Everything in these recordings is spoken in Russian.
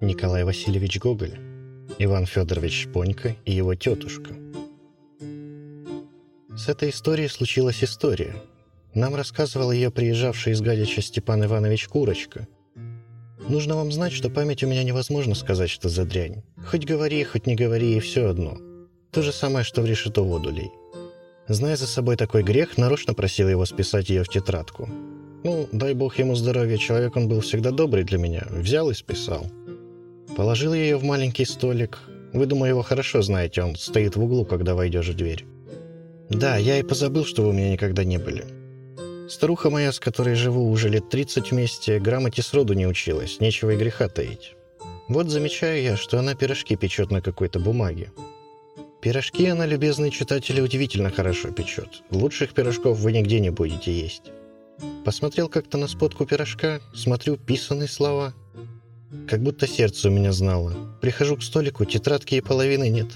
Николай Васильевич Гоголь, Иван Федорович Шпонько и его тетушка. С этой историей случилась история. Нам рассказывал ее приезжавший из Гадича Степан Иванович Курочка. Нужно вам знать, что память у меня невозможно сказать, что за дрянь. Хоть говори, хоть не говори, и все одно. То же самое, что в решето воду лей. Зная за собой такой грех, нарочно просил его списать ее в тетрадку. Ну, дай бог ему здоровья, человек он был всегда добрый для меня. Взял и списал. Положил ее в маленький столик. Вы, думаю, его хорошо знаете, он стоит в углу, когда войдешь в дверь. Да, я и позабыл, что вы у меня никогда не были. Старуха моя, с которой живу уже лет 30 вместе, грамоте сроду не училась, нечего и греха таить. Вот замечаю я, что она пирожки печет на какой-то бумаге. Пирожки она, любезные читатели, удивительно хорошо печет. Лучших пирожков вы нигде не будете есть. Посмотрел как-то на спотку пирожка, смотрю, писанные слова. Как будто сердце у меня знало. Прихожу к столику, тетрадки и половины нет.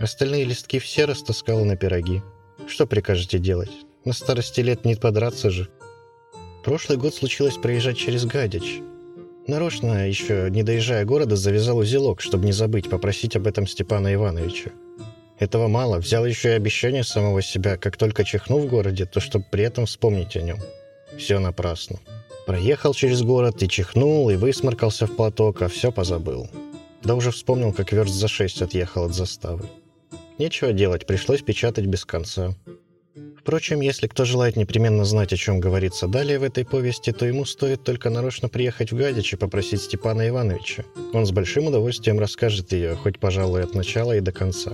Остальные листки все растаскала на пироги. Что прикажете делать? На старости лет не подраться же. Прошлый год случилось проезжать через Гадич. Нарочно, еще не доезжая города, завязал узелок, чтобы не забыть попросить об этом Степана Ивановича. Этого мало. Взял еще и обещание самого себя, как только чихну в городе, то чтобы при этом вспомнить о нем. Все напрасно. Проехал через город и чихнул, и высморкался в платок, а все позабыл. Да уже вспомнил, как верст за шесть отъехал от заставы. Нечего делать, пришлось печатать без конца. Впрочем, если кто желает непременно знать, о чем говорится далее в этой повести, то ему стоит только нарочно приехать в Гадич и попросить Степана Ивановича. Он с большим удовольствием расскажет ее, хоть, пожалуй, от начала и до конца.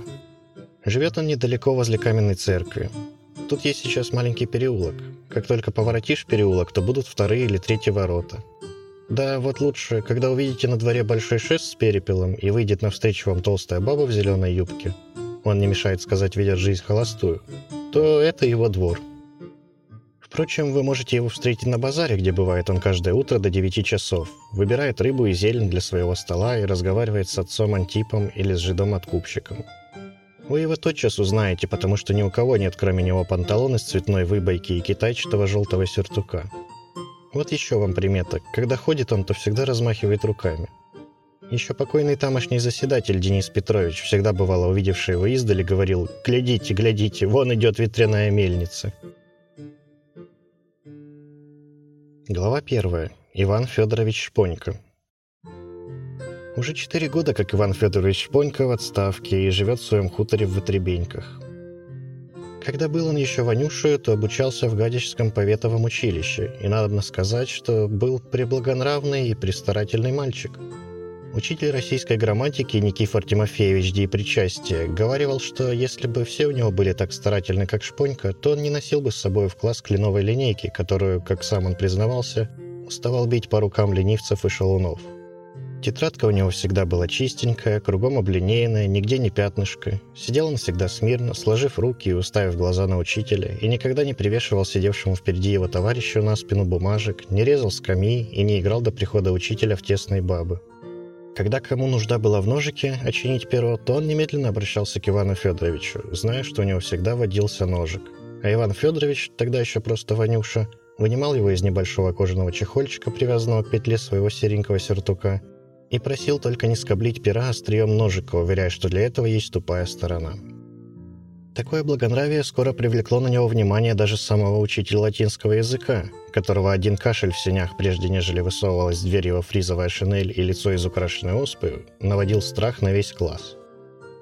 Живет он недалеко возле каменной церкви. Тут есть сейчас маленький переулок. Как только поворотишь переулок, то будут вторые или третьи ворота. Да, вот лучше, когда увидите на дворе большой шест с перепелом и выйдет навстречу вам толстая баба в зеленой юбке, он не мешает сказать, ведет жизнь холостую, то это его двор. Впрочем, вы можете его встретить на базаре, где бывает он каждое утро до 9 часов. Выбирает рыбу и зелень для своего стола и разговаривает с отцом Антипом или с жидом-откупщиком. Вы его тотчас узнаете, потому что ни у кого нет кроме него панталон из цветной выбойки и китайчатого желтого сюртука. Вот еще вам примета. Когда ходит он, то всегда размахивает руками. Еще покойный тамошний заседатель Денис Петрович, всегда бывало увидевший его издали, говорил «Глядите, глядите, вон идет ветряная мельница». Глава первая. Иван Федорович Шпонько. Уже четыре года, как Иван Федорович Шпонько в отставке и живет в своем хуторе в Вытребеньках. Когда был он еще Ванюшей, то обучался в Гадяжском поветовом училище, и надо сказать, что был преблагонравный и престарательный мальчик. Учитель российской грамматики Никифор Тимофеевич Ди Причастие говаривал, что если бы все у него были так старательны, как Шпонька, то он не носил бы с собой в класс кленовой линейки, которую, как сам он признавался, уставал бить по рукам ленивцев и шалунов – Тетрадка у него всегда была чистенькая, кругом облинейная, нигде не пятнышко. Сидел он всегда смирно, сложив руки и уставив глаза на учителя, и никогда не привешивал сидевшему впереди его товарищу на спину бумажек, не резал скамьи и не играл до прихода учителя в тесные бабы. Когда кому нужда была в ножике очинить перо, то он немедленно обращался к Ивану Федоровичу, зная, что у него всегда водился ножик. А Иван Федорович, тогда еще просто Ванюша, вынимал его из небольшого кожаного чехольчика, привязанного к петле своего серенького сюртука, и просил только не скоблить пера острием ножика, уверяя, что для этого есть тупая сторона. Такое благонравие скоро привлекло на него внимание даже самого учителя латинского языка, которого один кашель в сенях, прежде нежели высовывалась дверь его фризовая шинель и лицо из украшенной оспы, наводил страх на весь класс.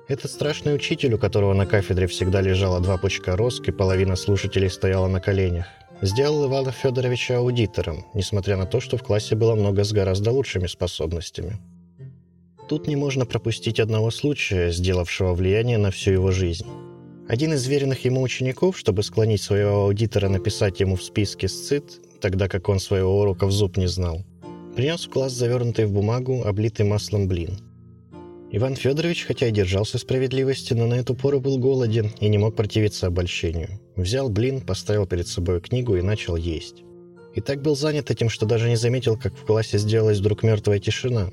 Этот страшный учитель, у которого на кафедре всегда лежало два пучка роск и половина слушателей стояла на коленях, сделал Ивана Федоровича аудитором, несмотря на то, что в классе было много с гораздо лучшими способностями. Тут не можно пропустить одного случая, сделавшего влияние на всю его жизнь. Один из веренных ему учеников, чтобы склонить своего аудитора написать ему в списке сцит, тогда как он своего урока в зуб не знал, принес в класс завернутый в бумагу, облитый маслом блин – Иван Федорович, хотя и держался справедливости, но на эту пору был голоден и не мог противиться обольщению. Взял блин, поставил перед собой книгу и начал есть. И так был занят этим, что даже не заметил, как в классе сделалась вдруг мертвая тишина.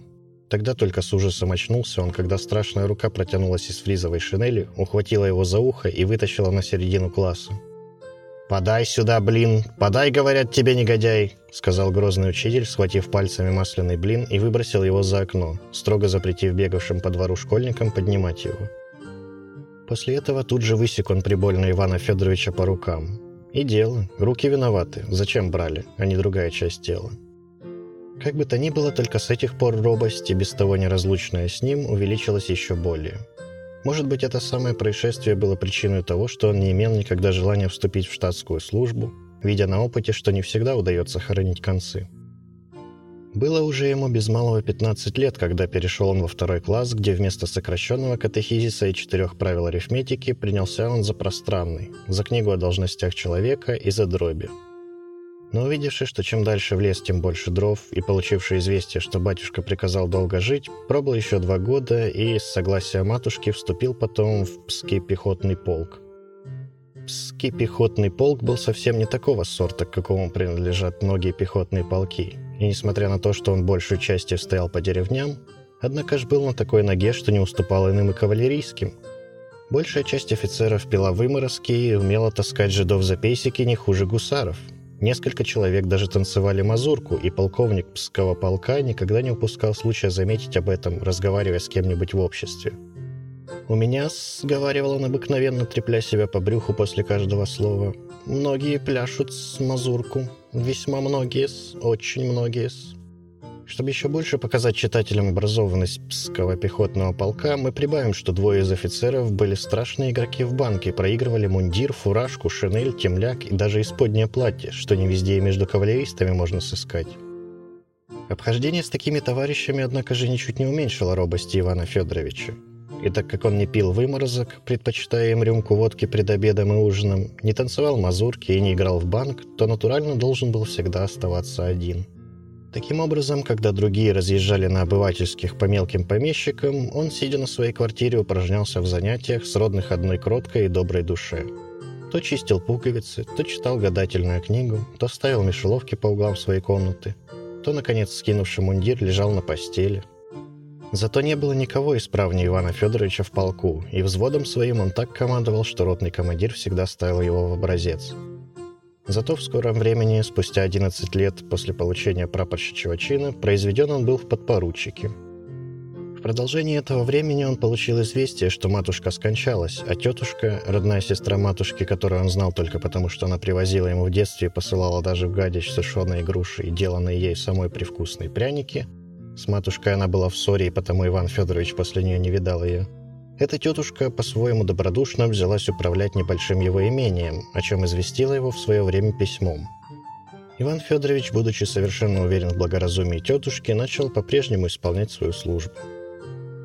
Тогда только с ужасом очнулся он, когда страшная рука протянулась из фризовой шинели, ухватила его за ухо и вытащила на середину класса. «Подай сюда блин! Подай, говорят тебе, негодяй!» — сказал грозный учитель, схватив пальцами масляный блин и выбросил его за окно, строго запретив бегавшим по двору школьникам поднимать его. После этого тут же высек он прибольно Ивана Федоровича по рукам. И дело, руки виноваты, зачем брали, а не другая часть тела. Как бы то ни было, только с этих пор робость, и без того неразлучная с ним, увеличилась еще более – может быть, это самое происшествие было причиной того, что он не имел никогда желания вступить в штатскую службу, видя на опыте, что не всегда удается хоронить концы. Было уже ему без малого 15 лет, когда перешел он во второй класс, где вместо сокращенного катехизиса и четырех правил арифметики принялся он за пространный, за книгу о должностях человека и за дроби – но увидевши, что чем дальше в лес, тем больше дров, и получивший известие, что батюшка приказал долго жить, пробыл еще два года и, с согласия матушки, вступил потом в Пский пехотный полк. Пский пехотный полк был совсем не такого сорта, к какому принадлежат многие пехотные полки, и несмотря на то, что он большую частью стоял по деревням, однако ж был на такой ноге, что не уступал иным и кавалерийским. Большая часть офицеров пила выморозки и умела таскать жидов за пейсики не хуже гусаров – Несколько человек даже танцевали мазурку, и полковник Пского полка никогда не упускал случая заметить об этом, разговаривая с кем-нибудь в обществе. «У меня», — сговаривал он обыкновенно, трепля себя по брюху после каждого слова, «многие пляшут с мазурку, весьма многие, очень многие». Чтобы еще больше показать читателям образованность Пского пехотного полка, мы прибавим, что двое из офицеров были страшные игроки в банке, проигрывали мундир, фуражку, шинель, темляк и даже исподнее платье, что не везде и между кавалеристами можно сыскать. Обхождение с такими товарищами, однако же, ничуть не уменьшило робости Ивана Федоровича. И так как он не пил выморозок, предпочитая им рюмку водки пред обедом и ужином, не танцевал мазурки и не играл в банк, то натурально должен был всегда оставаться один – Таким образом, когда другие разъезжали на обывательских по мелким помещикам, он, сидя на своей квартире, упражнялся в занятиях, сродных одной кроткой и доброй душе. То чистил пуговицы, то читал гадательную книгу, то ставил мишеловки по углам своей комнаты, то, наконец, скинувший мундир, лежал на постели. Зато не было никого исправнее Ивана Федоровича в полку, и взводом своим он так командовал, что ротный командир всегда ставил его в образец – Зато в скором времени, спустя 11 лет после получения прапорщичьего чина, произведен он был в подпоручике. В продолжении этого времени он получил известие, что матушка скончалась, а тетушка, родная сестра матушки, которую он знал только потому, что она привозила ему в детстве и посылала даже в гадяч сушеные груши и деланные ей самой привкусные пряники, с матушкой она была в ссоре, и потому Иван Федорович после нее не видал ее – эта тетушка по-своему добродушно взялась управлять небольшим его имением, о чем известила его в свое время письмом. Иван Федорович, будучи совершенно уверен в благоразумии тетушки, начал по-прежнему исполнять свою службу.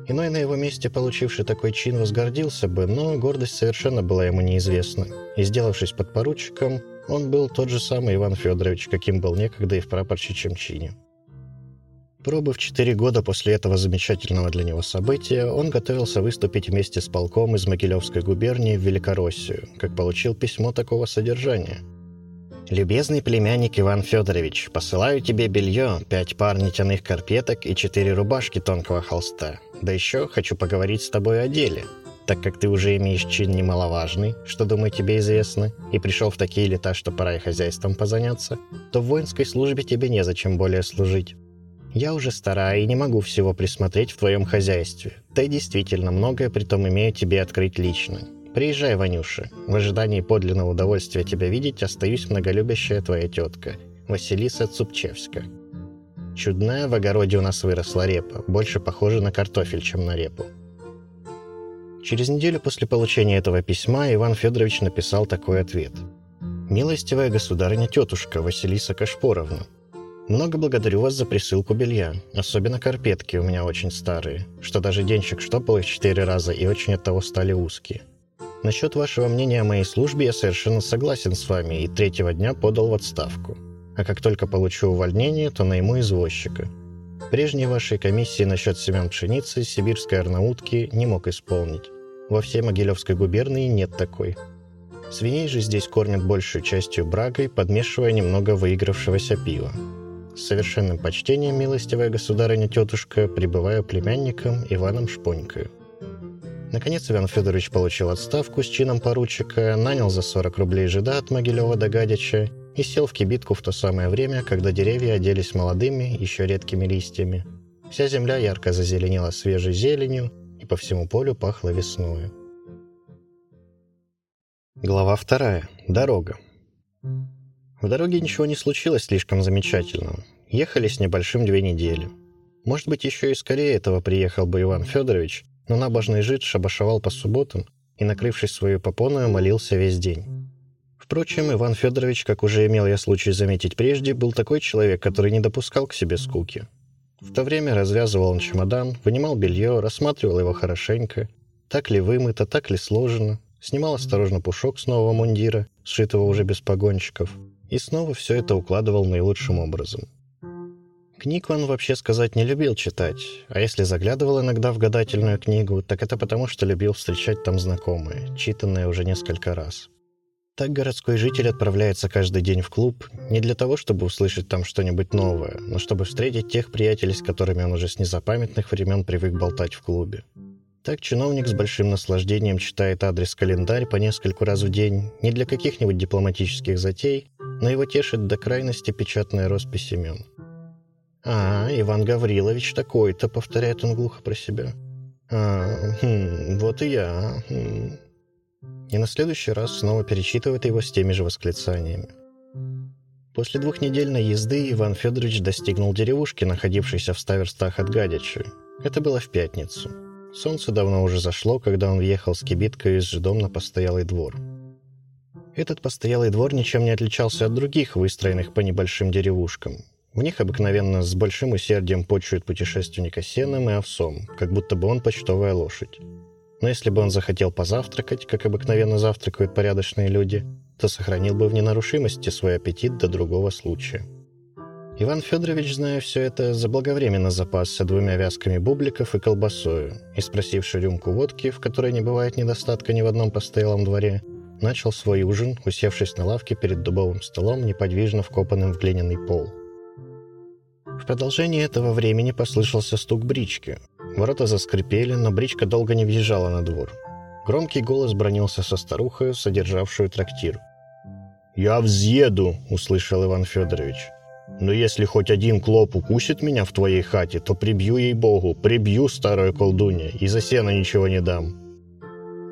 Иной на его месте, получивший такой чин, возгордился бы, но гордость совершенно была ему неизвестна. И, сделавшись подпоручиком, он был тот же самый Иван Федорович, каким был некогда и в прапорщичьем чине. Пробыв четыре года после этого замечательного для него события, он готовился выступить вместе с полком из Могилевской губернии в Великороссию, как получил письмо такого содержания. «Любезный племянник Иван Федорович, посылаю тебе белье, пять пар нитяных карпеток и четыре рубашки тонкого холста. Да еще хочу поговорить с тобой о деле, так как ты уже имеешь чин немаловажный, что, думаю, тебе известно, и пришел в такие лета, что пора и хозяйством позаняться, то в воинской службе тебе незачем более служить. Я уже старая и не могу всего присмотреть в твоем хозяйстве. И действительно, многое при том имею тебе открыть лично. Приезжай, Ванюша. В ожидании подлинного удовольствия тебя видеть остаюсь многолюбящая твоя тетка, Василиса Цупчевска. Чудная в огороде у нас выросла репа, больше похожа на картофель, чем на репу. Через неделю после получения этого письма Иван Федорович написал такой ответ. «Милостивая государыня-тетушка Василиса Кашпоровна, много благодарю вас за присылку белья. Особенно карпетки у меня очень старые, что даже денщик штопал их четыре раза и очень от того стали узкие. Насчет вашего мнения о моей службе я совершенно согласен с вами и третьего дня подал в отставку. А как только получу увольнение, то найму извозчика. Прежней вашей комиссии насчет семян пшеницы сибирской арнаутки не мог исполнить. Во всей Могилевской губернии нет такой. Свиней же здесь кормят большей частью брагой, подмешивая немного выигравшегося пива. С совершенным почтением, милостивая государыня-тетушка, прибываю племянником Иваном Шпонькою. Наконец Иван Федорович получил отставку с чином поручика, нанял за 40 рублей жида от Могилева до Гадича и сел в кибитку в то самое время, когда деревья оделись молодыми, еще редкими листьями. Вся земля ярко зазеленела свежей зеленью, и по всему полю пахло весною. Глава вторая. Дорога. В дороге ничего не случилось слишком замечательного. Ехали с небольшим две недели. Может быть, еще и скорее этого приехал бы Иван Федорович, но набожный жид шабашевал по субботам и, накрывшись свою попоную, молился весь день. Впрочем, Иван Федорович, как уже имел я случай заметить прежде, был такой человек, который не допускал к себе скуки. В то время развязывал он чемодан, вынимал белье, рассматривал его хорошенько, так ли вымыто, так ли сложено, снимал осторожно пушок с нового мундира, сшитого уже без погонщиков, и снова все это укладывал наилучшим образом. Книг он вообще сказать не любил читать, а если заглядывал иногда в гадательную книгу, так это потому, что любил встречать там знакомые, читанные уже несколько раз. Так городской житель отправляется каждый день в клуб не для того, чтобы услышать там что-нибудь новое, но чтобы встретить тех приятелей, с которыми он уже с незапамятных времен привык болтать в клубе. Так чиновник с большим наслаждением читает адрес-календарь по нескольку раз в день не для каких-нибудь дипломатических затей, но его тешит до крайности печатная роспись имен – «А, Иван Гаврилович такой-то», — повторяет он глухо про себя. «А, хм, вот и я». Хм. И на следующий раз снова перечитывает его с теми же восклицаниями. После двухнедельной езды Иван Федорович достигнул деревушки, находившейся в ста верстах от Гадича. Это было в пятницу. Солнце давно уже зашло, когда он въехал с кибиткой с жидом на постоялый двор. Этот постоялый двор ничем не отличался от других, выстроенных по небольшим деревушкам. В них обыкновенно с большим усердием почует путешественника сеном и овсом, как будто бы он почтовая лошадь. Но если бы он захотел позавтракать, как обыкновенно завтракают порядочные люди, то сохранил бы в ненарушимости свой аппетит до другого случая. Иван Федорович, зная все это, заблаговременно запасся двумя вязками бубликов и колбасою, и, спросивши рюмку водки, в которой не бывает недостатка ни в одном постоялом дворе, начал свой ужин, усевшись на лавке перед дубовым столом, неподвижно вкопанным в глиняный пол – в продолжении этого времени послышался стук брички. Ворота заскрипели, но бричка долго не въезжала на двор. Громкий голос бронился со старухой, содержавшую трактир. «Я взъеду!» — услышал Иван Федорович. «Но если хоть один клоп укусит меня в твоей хате, то прибью ей богу, прибью старую колдунья, и за сено ничего не дам».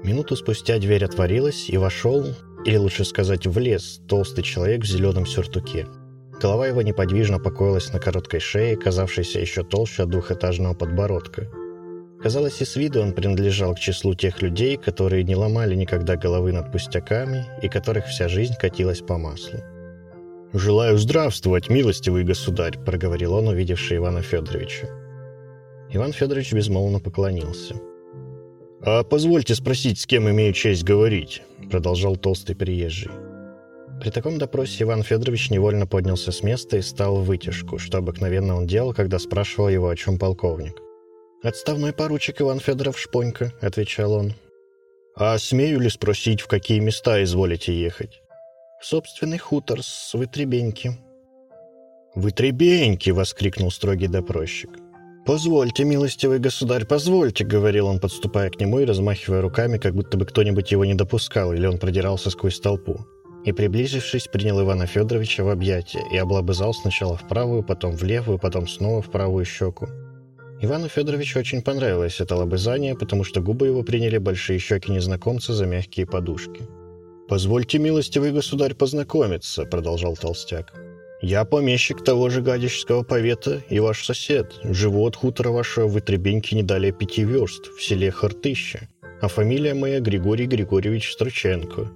Минуту спустя дверь отворилась, и вошел, или лучше сказать, влез толстый человек в зеленом сюртуке. Голова его неподвижно покоилась на короткой шее, казавшейся еще толще двухэтажного подбородка. Казалось, и с виду он принадлежал к числу тех людей, которые не ломали никогда головы над пустяками и которых вся жизнь катилась по маслу. «Желаю здравствовать, милостивый государь», — проговорил он, увидевший Ивана Федоровича. Иван Федорович безмолвно поклонился. «А позвольте спросить, с кем имею честь говорить?» — продолжал толстый приезжий. При таком допросе Иван Федорович невольно поднялся с места и стал в вытяжку, что обыкновенно он делал, когда спрашивал его, о чем полковник. «Отставной поручик Иван Федоров Шпонька», — отвечал он. «А смею ли спросить, в какие места изволите ехать?» «В собственный хутор с Вытребеньки». «Вытребеньки!» — воскликнул строгий допросчик. «Позвольте, милостивый государь, позвольте», — говорил он, подступая к нему и размахивая руками, как будто бы кто-нибудь его не допускал, или он продирался сквозь толпу и, приблизившись, принял Ивана Федоровича в объятия и облобызал сначала в правую, потом в левую, потом снова в правую щеку. Ивану Федоровичу очень понравилось это лобызание, потому что губы его приняли большие щеки незнакомца за мягкие подушки. «Позвольте, милостивый государь, познакомиться», — продолжал толстяк. «Я помещик того же гадящего повета и ваш сосед. Живу от хутора вашего в Итребеньке не далее пяти верст, в селе Хартыще. А фамилия моя Григорий Григорьевич Строченко.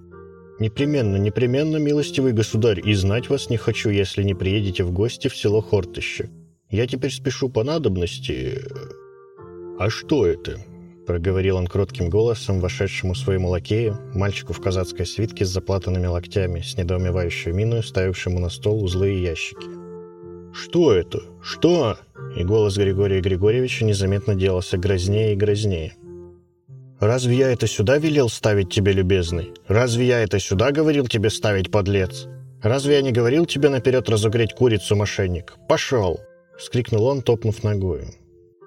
«Непременно, непременно, милостивый государь, и знать вас не хочу, если не приедете в гости в село Хортыще. Я теперь спешу по надобности...» «А что это?» — проговорил он кротким голосом, вошедшему своему лакею, мальчику в казацкой свитке с заплатанными локтями, с недоумевающей миной, ставившему на стол узлы и ящики. «Что это? Что?» И голос Григория Григорьевича незаметно делался грознее и грознее. Разве я это сюда велел ставить тебе, любезный? Разве я это сюда говорил тебе ставить, подлец? Разве я не говорил тебе наперед разогреть курицу, мошенник? Пошел!» — вскрикнул он, топнув ногою.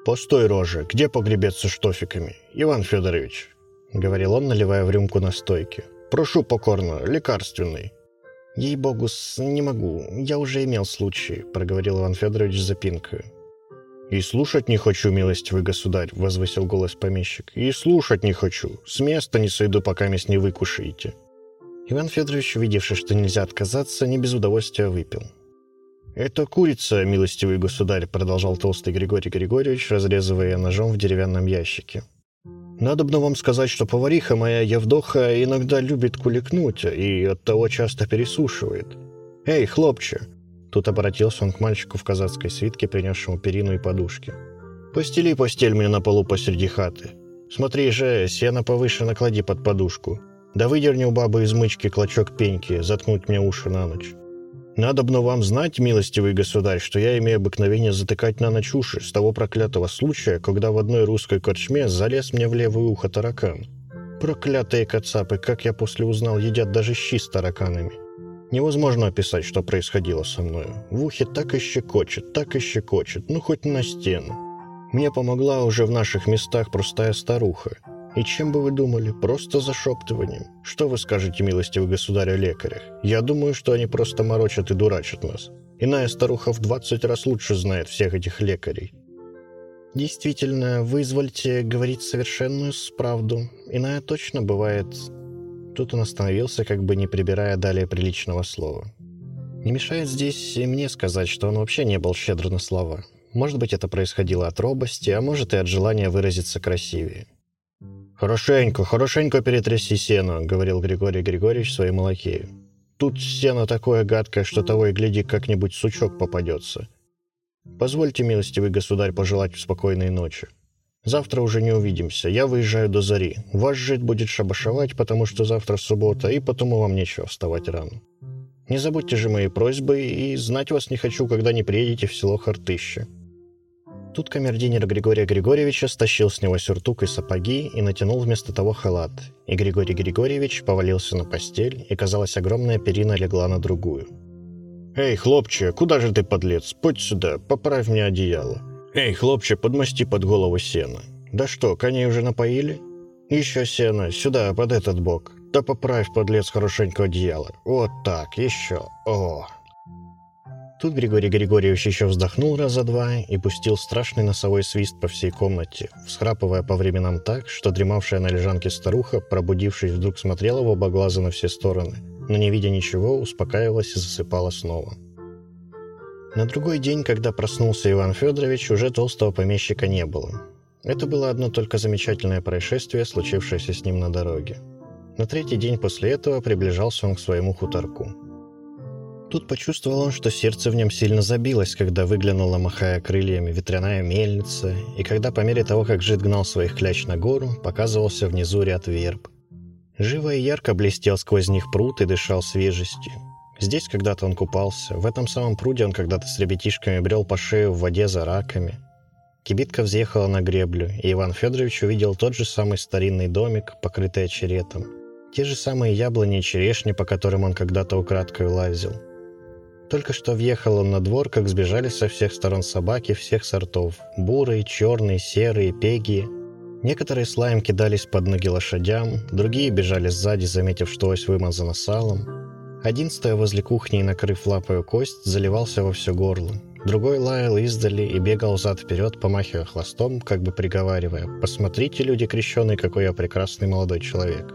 «Постой, рожа, где погребец со штофиками? Иван Федорович!» — говорил он, наливая в рюмку настойки. «Прошу покорно, лекарственный». «Ей-богу, не могу. Я уже имел случай», — проговорил Иван Федорович с запинкой. «И слушать не хочу, милостивый государь», — возвысил голос помещик. «И слушать не хочу. С места не сойду, пока мяс не выкушаете». Иван Федорович, увидевши, что нельзя отказаться, не без удовольствия выпил. «Это курица, милостивый государь», — продолжал толстый Григорий Григорьевич, разрезывая ножом в деревянном ящике. «Надобно вам сказать, что повариха моя Евдоха иногда любит куликнуть и оттого часто пересушивает. Эй, хлопче!» Тут обратился он к мальчику в казацкой свитке, принесшему перину и подушки. «Постели постель мне на полу посреди хаты. Смотри же, сено повыше наклади под подушку. Да выдерни у бабы из мычки клочок пеньки, заткнуть мне уши на ночь. Надобно вам знать, милостивый государь, что я имею обыкновение затыкать на ночь уши с того проклятого случая, когда в одной русской корчме залез мне в левое ухо таракан. Проклятые кацапы, как я после узнал, едят даже щи с тараканами. Невозможно описать, что происходило со мною. В ухе так и щекочет, так и щекочет, ну хоть на стену. Мне помогла уже в наших местах простая старуха. И чем бы вы думали? Просто зашептыванием. Что вы скажете, милостивый государь, о лекарях? Я думаю, что они просто морочат и дурачат нас. Иная старуха в 20 раз лучше знает всех этих лекарей. Действительно, вы извольте говорить совершенную справду. Иная точно бывает Тут он остановился, как бы не прибирая далее приличного слова. Не мешает здесь и мне сказать, что он вообще не был щедр на слова. Может быть, это происходило от робости, а может и от желания выразиться красивее. «Хорошенько, хорошенько перетряси сено», — говорил Григорий Григорьевич своему лакею. «Тут сено такое гадкое, что того и гляди, как-нибудь сучок попадется. Позвольте, милостивый государь, пожелать спокойной ночи». Завтра уже не увидимся. Я выезжаю до зари. Ваш жить будет шабашевать, потому что завтра суббота, и потому вам нечего вставать рано. Не забудьте же мои просьбы, и знать вас не хочу, когда не приедете в село Хартыще». Тут камердинер Григория Григорьевича стащил с него сюртук и сапоги и натянул вместо того халат, и Григорий Григорьевич повалился на постель, и, казалось, огромная перина легла на другую. «Эй, хлопче, куда же ты, подлец? Подь сюда, поправь мне одеяло. «Эй, хлопче, подмасти под голову сено. Да что, коней уже напоили? Еще сено, сюда, под этот бок. Да поправь, подлец, хорошенько одеяло. Вот так, еще. О!» Тут Григорий Григорьевич еще вздохнул раза два и пустил страшный носовой свист по всей комнате, всхрапывая по временам так, что дремавшая на лежанке старуха, пробудившись, вдруг смотрела в оба глаза на все стороны, но, не видя ничего, успокаивалась и засыпала снова. На другой день, когда проснулся Иван Федорович, уже толстого помещика не было. Это было одно только замечательное происшествие, случившееся с ним на дороге. На третий день после этого приближался он к своему хуторку. Тут почувствовал он, что сердце в нем сильно забилось, когда выглянула, махая крыльями, ветряная мельница, и когда по мере того, как жид гнал своих кляч на гору, показывался внизу ряд верб. Живо и ярко блестел сквозь них пруд и дышал свежестью. Здесь когда-то он купался, в этом самом пруде он когда-то с ребятишками брел по шею в воде за раками. Кибитка взъехала на греблю, и Иван Федорович увидел тот же самый старинный домик, покрытый очеретом. Те же самые яблони и черешни, по которым он когда-то украдкой лазил. Только что въехал он на двор, как сбежали со всех сторон собаки всех сортов. Бурые, черные, серые, пеги. Некоторые с лаем кидались под ноги лошадям, другие бежали сзади, заметив, что ось вымазана салом. Один, стоя возле кухни и накрыв лапою кость, заливался во все горло. Другой лаял издали и бегал зад-вперед, помахивая хвостом, как бы приговаривая «Посмотрите, люди крещеные, какой я прекрасный молодой человек».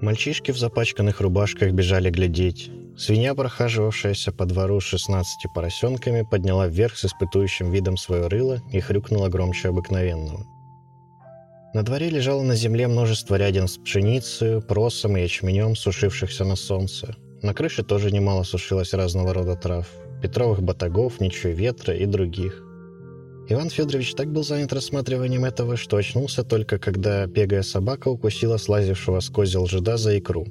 Мальчишки в запачканных рубашках бежали глядеть. Свинья, прохаживавшаяся по двору с шестнадцатью поросенками, подняла вверх с испытующим видом свое рыло и хрюкнула громче обыкновенного. На дворе лежало на земле множество рядин с пшеницей, просом и ячменем, сушившихся на солнце. На крыше тоже немало сушилось разного рода трав. Петровых батагов, ничего ветра и других. Иван Федорович так был занят рассматриванием этого, что очнулся только, когда бегая собака укусила слазившего с козел жида за икру.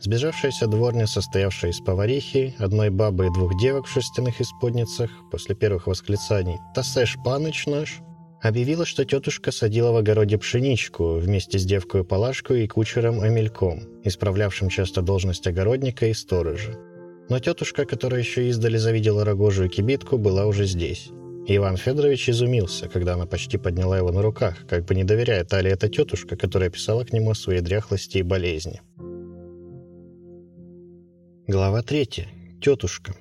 Сбежавшаяся дворня, состоявшая из поварихи, одной бабы и двух девок в шерстяных исподницах, после первых восклицаний «Тасэш, паныч наш!» объявила, что тетушка садила в огороде пшеничку вместе с девкой Палашкой и кучером Амельком, исправлявшим часто должность огородника и сторожа. Но тетушка, которая еще издали завидела рогожую кибитку, была уже здесь. Иван Федорович изумился, когда она почти подняла его на руках, как бы не доверяя Тали эта тетушка, которая писала к нему о своей дряхлости и болезни. Глава третья. Тетушка.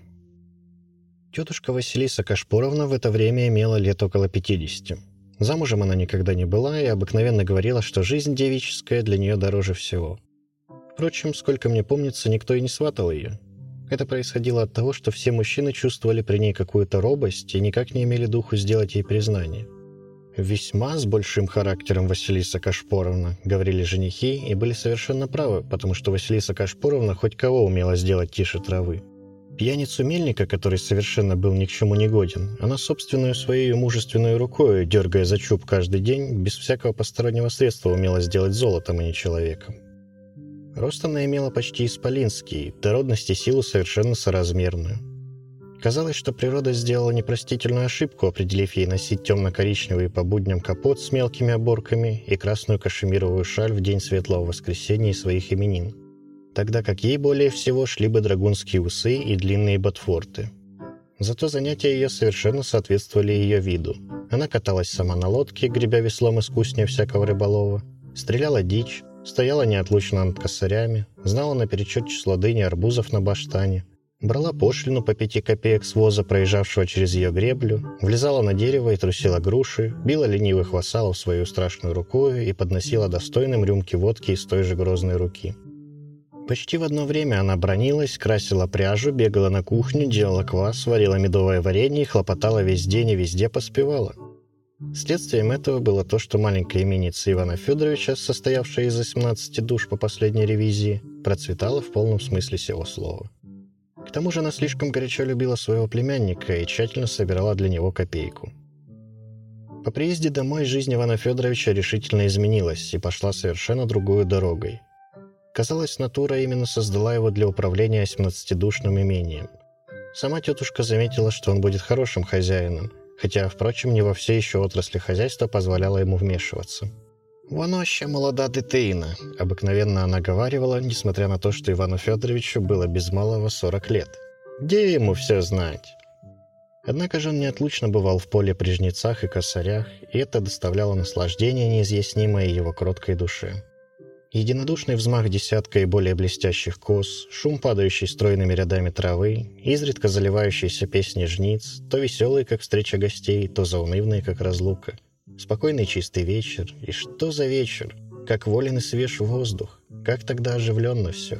Тетушка Василиса Кашпоровна в это время имела лет около 50. Замужем она никогда не была и обыкновенно говорила, что жизнь девическая для нее дороже всего. Впрочем, сколько мне помнится, никто и не сватал ее. Это происходило от того, что все мужчины чувствовали при ней какую-то робость и никак не имели духу сделать ей признание. «Весьма с большим характером Василиса Кашпоровна», — говорили женихи, и были совершенно правы, потому что Василиса Кашпоровна хоть кого умела сделать тише травы. Пьяницу Мельника, который совершенно был ни к чему не годен, она собственную своей мужественной рукой, дергая за чуб каждый день, без всякого постороннего средства умела сделать золотом, а не человеком. Рост она имела почти исполинский, дородность и силу совершенно соразмерную. Казалось, что природа сделала непростительную ошибку, определив ей носить темно-коричневый по будням капот с мелкими оборками и красную кашемировую шаль в день светлого воскресенья и своих именин, тогда как ей более всего шли бы драгунские усы и длинные ботфорты. Зато занятия ее совершенно соответствовали ее виду. Она каталась сама на лодке, гребя веслом искуснее всякого рыболова, стреляла дичь, Стояла неотлучно над косарями, знала наперечет число дыни арбузов на баштане, брала пошлину по пяти копеек с воза, проезжавшего через ее греблю, влезала на дерево и трусила груши, била ленивых вассалов свою страшную рукою и подносила достойным рюмки водки из той же грозной руки. Почти в одно время она бронилась, красила пряжу, бегала на кухню, делала квас, варила медовое варенье и хлопотала весь день и везде поспевала. Следствием этого было то, что маленькая именица Ивана Федоровича, состоявшая из 18 душ по последней ревизии, процветала в полном смысле сего слова. К тому же она слишком горячо любила своего племянника и тщательно собирала для него копейку. По приезде домой жизнь Ивана Федоровича решительно изменилась и пошла совершенно другой дорогой. Казалось, натура именно создала его для управления 18-душным имением. Сама тетушка заметила, что он будет хорошим хозяином – хотя, впрочем, не во все еще отрасли хозяйства позволяла ему вмешиваться. «Воно ще молода дитина», — обыкновенно она говаривала, несмотря на то, что Ивану Федоровичу было без малого 40 лет. «Где ему все знать?» Однако же он неотлучно бывал в поле при жнецах и косарях, и это доставляло наслаждение неизъяснимое его кроткой душе. Единодушный взмах десятка и более блестящих кос, шум падающий стройными рядами травы, изредка заливающиеся песни жниц, то веселые, как встреча гостей, то заунывные, как разлука. Спокойный чистый вечер. И что за вечер? Как волен и свеж воздух. Как тогда оживленно все.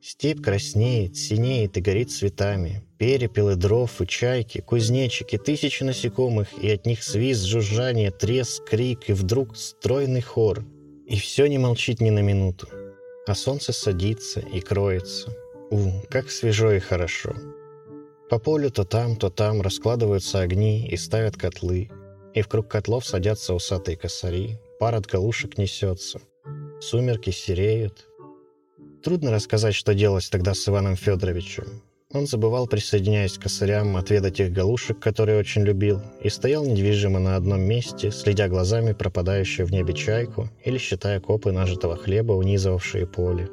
Степь краснеет, синеет и горит цветами. Перепелы, дров и чайки, кузнечики, тысячи насекомых, и от них свист, жужжание, треск, крик, и вдруг стройный хор — и все не молчит ни на минуту. А солнце садится и кроется. У, как свежо и хорошо. По полю то там, то там раскладываются огни и ставят котлы. И в круг котлов садятся усатые косари. Пар от галушек несется. Сумерки сереют. Трудно рассказать, что делать тогда с Иваном Федоровичем. Он забывал, присоединяясь к косарям, отведать их галушек, которые очень любил, и стоял недвижимо на одном месте, следя глазами пропадающую в небе чайку или считая копы нажитого хлеба, унизывавшие поле.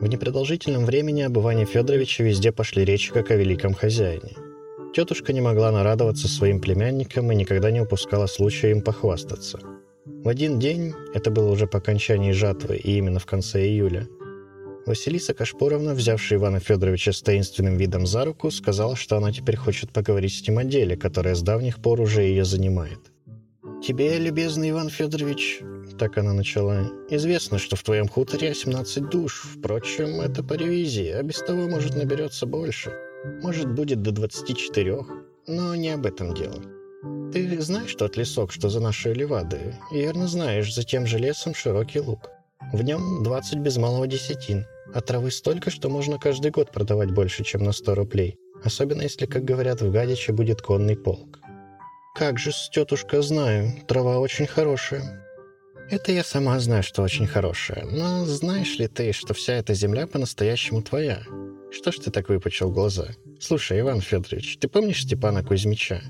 В непродолжительном времени об Иване Федоровиче везде пошли речи как о великом хозяине. Тетушка не могла нарадоваться своим племянникам и никогда не упускала случая им похвастаться. В один день, это было уже по окончании жатвы и именно в конце июля, Василиса Кашпоровна, взявшая Ивана Федоровича с таинственным видом за руку, сказала, что она теперь хочет поговорить с ним о деле, которое с давних пор уже ее занимает. «Тебе, любезный Иван Федорович, — так она начала, — известно, что в твоем хуторе 17 душ. Впрочем, это по ревизии, а без того, может, наберется больше. Может, будет до 24, но не об этом дело. Ты знаешь тот лесок, что за нашей левадой? Верно знаешь, за тем же лесом широкий луг. В нем 20 без малого десятин а травы столько, что можно каждый год продавать больше, чем на 100 рублей. Особенно если, как говорят, в Гадиче будет конный полк. Как же, тетушка, знаю, трава очень хорошая. Это я сама знаю, что очень хорошая. Но знаешь ли ты, что вся эта земля по-настоящему твоя? Что ж ты так выпучил глаза? Слушай, Иван Федорович, ты помнишь Степана Кузьмича?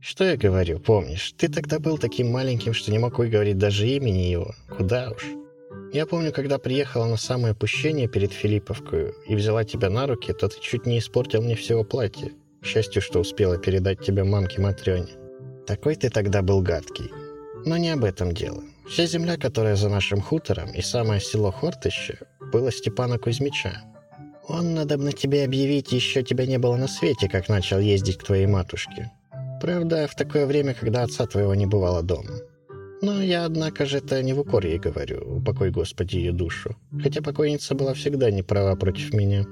Что я говорю, помнишь? Ты тогда был таким маленьким, что не мог выговорить даже имени его. Куда уж. Я помню, когда приехала на самое опущение перед Филипповкой и взяла тебя на руки, то ты чуть не испортил мне всего платье. К счастью, что успела передать тебя мамке Матрёне. Такой ты тогда был гадкий. Но не об этом дело. Вся земля, которая за нашим хутором, и самое село Хортыще, было Степана Кузьмича. Он, надо бы на тебе объявить, еще тебя не было на свете, как начал ездить к твоей матушке. Правда, в такое время, когда отца твоего не бывало дома. Но я, однако же, это не в укор ей говорю, упокой Господи ее душу. Хотя покойница была всегда не права против меня.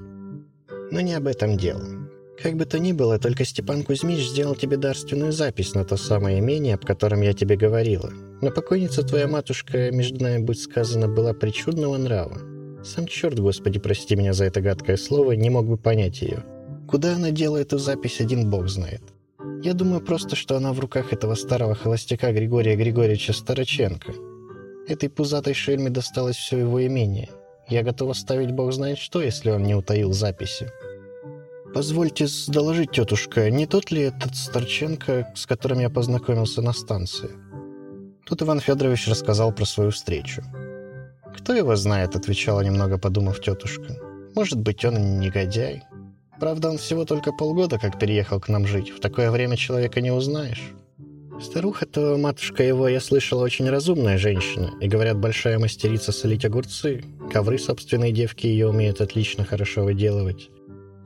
Но не об этом дело. Как бы то ни было, только Степан Кузьмич сделал тебе дарственную запись на то самое имение, об котором я тебе говорила. Но покойница твоя матушка, между нами будет сказано, была причудного нрава. Сам черт, господи, прости меня за это гадкое слово, не мог бы понять ее. Куда она делает эту запись, один бог знает. Я думаю просто, что она в руках этого старого холостяка Григория Григорьевича Староченко. Этой пузатой шельме досталось все его имение. Я готова ставить бог знает что, если он не утаил записи. «Позвольте доложить, тетушка, не тот ли этот Старченко, с которым я познакомился на станции?» Тут Иван Федорович рассказал про свою встречу. «Кто его знает?» — отвечала, немного подумав тетушка. «Может быть, он негодяй. Правда, он всего только полгода как переехал к нам жить. В такое время человека не узнаешь. Старуха-то, матушка его, я слышала, очень разумная женщина. И, говорят, большая мастерица солить огурцы. Ковры собственной девки ее умеют отлично хорошо выделывать.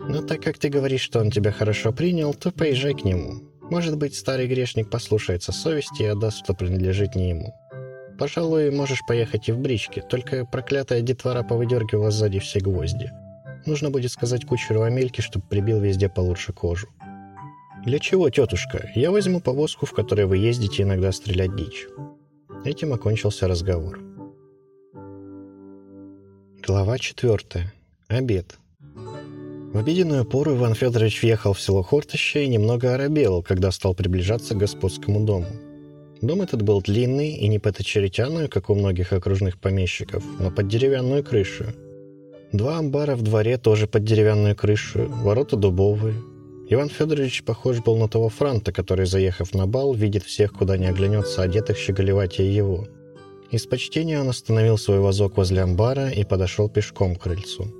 Но так как ты говоришь, что он тебя хорошо принял, то поезжай к нему. Может быть, старый грешник послушается совести и отдаст, что принадлежит не ему. Пожалуй, можешь поехать и в бричке, только проклятая детвора повыдергивала сзади все гвозди. Нужно будет сказать кучеру Амельке, чтобы прибил везде получше кожу. «Для чего, тетушка? Я возьму повозку, в которой вы ездите иногда стрелять дичь». Этим окончился разговор. Глава четвертая. Обед. В обеденную пору Иван Федорович въехал в село Хортище и немного оробел, когда стал приближаться к господскому дому. Дом этот был длинный и не под как у многих окружных помещиков, но под деревянную крышу – Два амбара в дворе тоже под деревянную крышу, ворота дубовые. Иван Федорович похож был на того франта, который, заехав на бал, видит всех, куда не оглянется, одетых щеголеватее его. Из почтения он остановил свой вазок возле амбара и подошел пешком к крыльцу.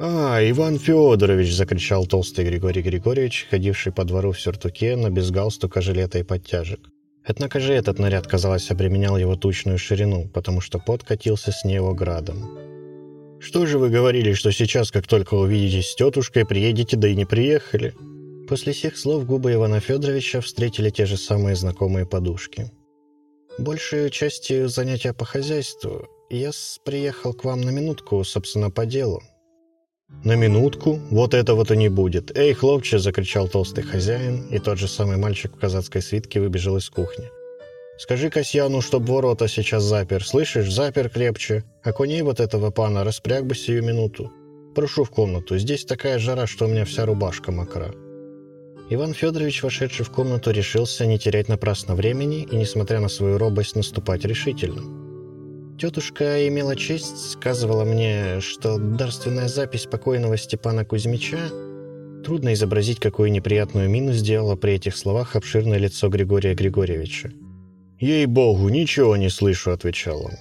«А, Иван Федорович!» – закричал толстый Григорий Григорьевич, ходивший по двору в сюртуке, но без галстука, жилета и подтяжек. Однако же этот наряд, казалось, обременял его тучную ширину, потому что пот катился с него градом. Что же вы говорили, что сейчас, как только увидитесь с тетушкой, приедете, да и не приехали?» После всех слов губы Ивана Федоровича встретили те же самые знакомые подушки. «Большей частью занятия по хозяйству. Я приехал к вам на минутку, собственно, по делу». «На минутку? Вот этого-то не будет! Эй, хлопче!» – закричал толстый хозяин, и тот же самый мальчик в казацкой свитке выбежал из кухни. Скажи Касьяну, чтоб ворота сейчас запер. Слышишь, запер крепче. А коней вот этого пана распряг бы сию минуту. Прошу в комнату. Здесь такая жара, что у меня вся рубашка мокра». Иван Федорович, вошедший в комнату, решился не терять напрасно времени и, несмотря на свою робость, наступать решительно. Тетушка имела честь, сказывала мне, что дарственная запись покойного Степана Кузьмича Трудно изобразить, какую неприятную мину сделала при этих словах обширное лицо Григория Григорьевича. «Ей-богу, ничего не слышу», — отвечал он.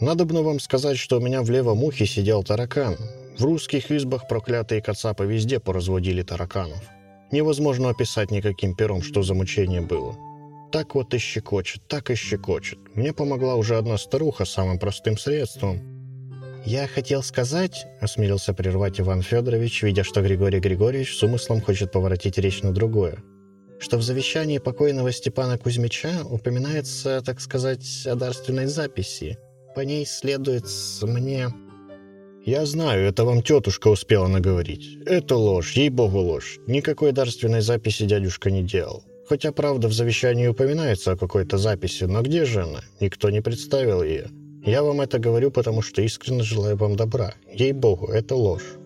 «Надо бы вам сказать, что у меня в левом ухе сидел таракан. В русских избах проклятые кацапы везде поразводили тараканов. Невозможно описать никаким пером, что за мучение было. Так вот и щекочет, так и щекочет. Мне помогла уже одна старуха самым простым средством». «Я хотел сказать», — осмелился прервать Иван Федорович, видя, что Григорий Григорьевич с умыслом хочет поворотить речь на другое что в завещании покойного Степана Кузьмича упоминается, так сказать, о дарственной записи. По ней следует мне... «Я знаю, это вам тетушка успела наговорить. Это ложь, ей-богу ложь. Никакой дарственной записи дядюшка не делал. Хотя, правда, в завещании упоминается о какой-то записи, но где же она? Никто не представил ее. Я вам это говорю, потому что искренне желаю вам добра. Ей-богу, это ложь.